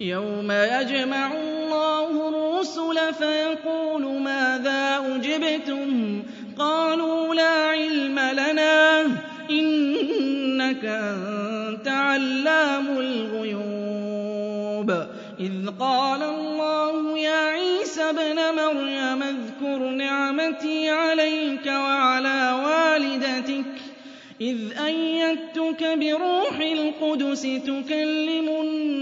يَوْمَ يَجْمَعُ اللَّهُ الرُّسُلَ فَيَقُولُ مَاذَا أُجِبْتُمْ ۖ قَالُوا لَا عِلْمَ لَنَا ۖ إِنَّكَ أَنتَ عَلَّامُ الْغُيُوبِ إِذْ قَالَ اللَّهُ يَا عِيسَى ابْنَ مَرْيَمَ اذْكُرْ نِعْمَتِي عَلَيْكَ وَعَلَىٰ وَالِدَتِكَ إِذْ أَيَّدتُّكَ بِرُوحِ الْقُدُسِ تُكَلِّمُ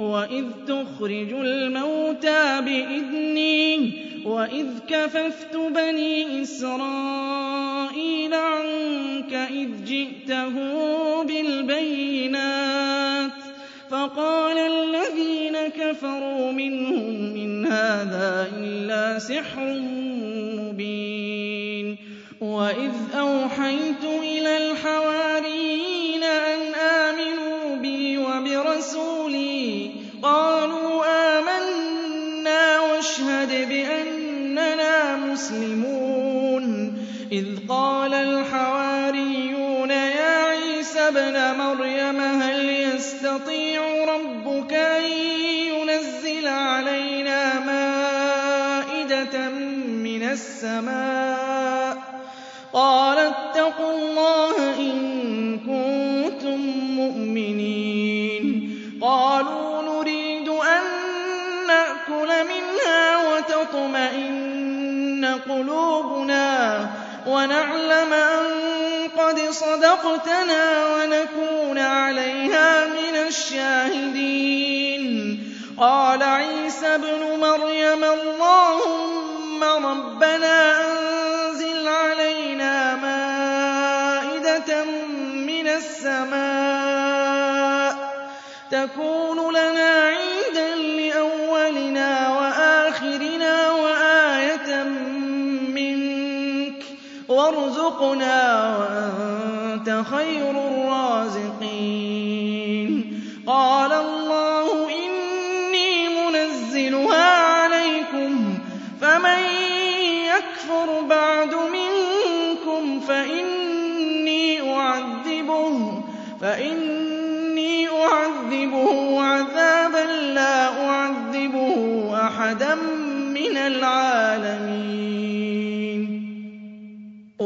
وَإِذْ تُخْرِجُ الْمَوْتَىٰ بِإِذْنِي وَإِذْ كَفَفْتُ بَنِي إِسْرَائِيلَ عَنكَ إِذْ جِئْتَهُم بِالْبَيِّنَاتِ فَقَالَ الَّذِينَ كَفَرُوا مِنْهُمْ إِنْ هَٰذَا إِلَّا سِحْرٌ مُّبِينٌ وَإِذْ أَوْحَيْتُ إِذْ قَالَ الْحَوَارِيُّونَ يَا عِيسَى ابْنَ مَرْيَمَ هَلْ يَسْتَطِيعُ رَبُّكَ أَن يُنَزِّلَ عَلَيْنَا مَائِدَةً مِّنَ السَّمَاءِ ۖ؟ قَالَ اتَّقُوا اللَّهَ إِن كُنتُم مُّؤْمِنِينَ. قَالُوا نُرِيدُ أَن نَّأْكُلَ مِنْهَا وَتَطْمَئِنَّ قُلُوبُنَا. وَنَعْلَمَ أَن قَدْ صَدَقْتَنَا وَنَكُونَ عَلَيْهَا مِنَ الشَّاهِدِينَ. قَالَ عِيسَى ابْنُ مَرْيَمَ، اللَّهُمَّ رَبَّنَا أَنزِلْ عَلَيْنَا مَائِدَةً مِّنَ السَّمَاءِ تَكُونُ لَنَا عِيدًا وَارْزُقْنَا وَأَنتَ خَيْرُ الرَّازِقِينَ. قَالَ اللَّهُ إِنِّي مُنَزِّلُهَا عَلَيْكُمْ، فَمَن يَكْفُرْ بَعْدُ مِنكُمْ فَإِنِّي أُعَذِّبُهُ عَذَابًا لَّا أُعَذِّبُهُ أَحَدًا مِّنَ الْعَالَمِينَ.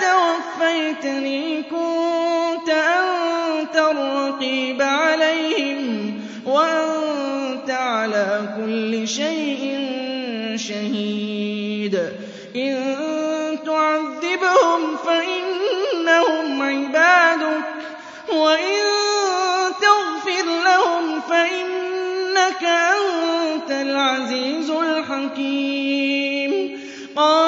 تَوَفَّيْتَنِي كُنتَ أَنتَ الرَّقِيبَ عَلَيْهِمْ ۚ وَأَنتَ عَلَىٰ كُلِّ شَيْءٍ شَهِيدٌ. إِن تُعَذِّبْهُمْ فَإِنَّهُمْ عِبَادُكَ ۖ، وَإِن تَغْفِرْ لَهُمْ فَإِنَّكَ أَنتَ الْعَزِيزُ الْحَكِيمُ. قَالَ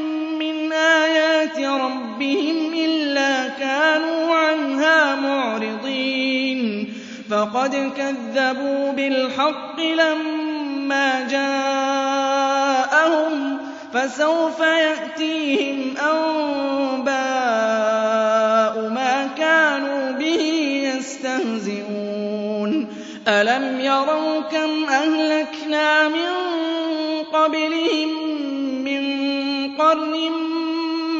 آيات ربهم إلا كانوا عنها معرضين. فقد كذبوا بالحق لما جاءهم، فسوف يأتيهم أنباء ما كانوا به يستهزئون. ألم يروا كم أهلكنا من قبلهم من قرن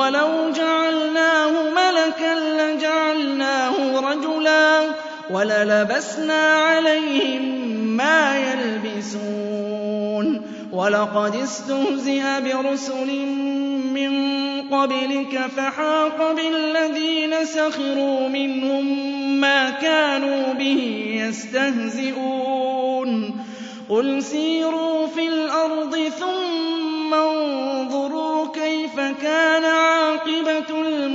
ولو جعلناه ملكا لجعلناه رجلا وللبسنا عليهم ما يلبسون ولقد استهزئ برسل من قبلك فحاق بالذين سخروا منهم ما كانوا به يستهزئون قل سيروا في الأرض ثم انظروا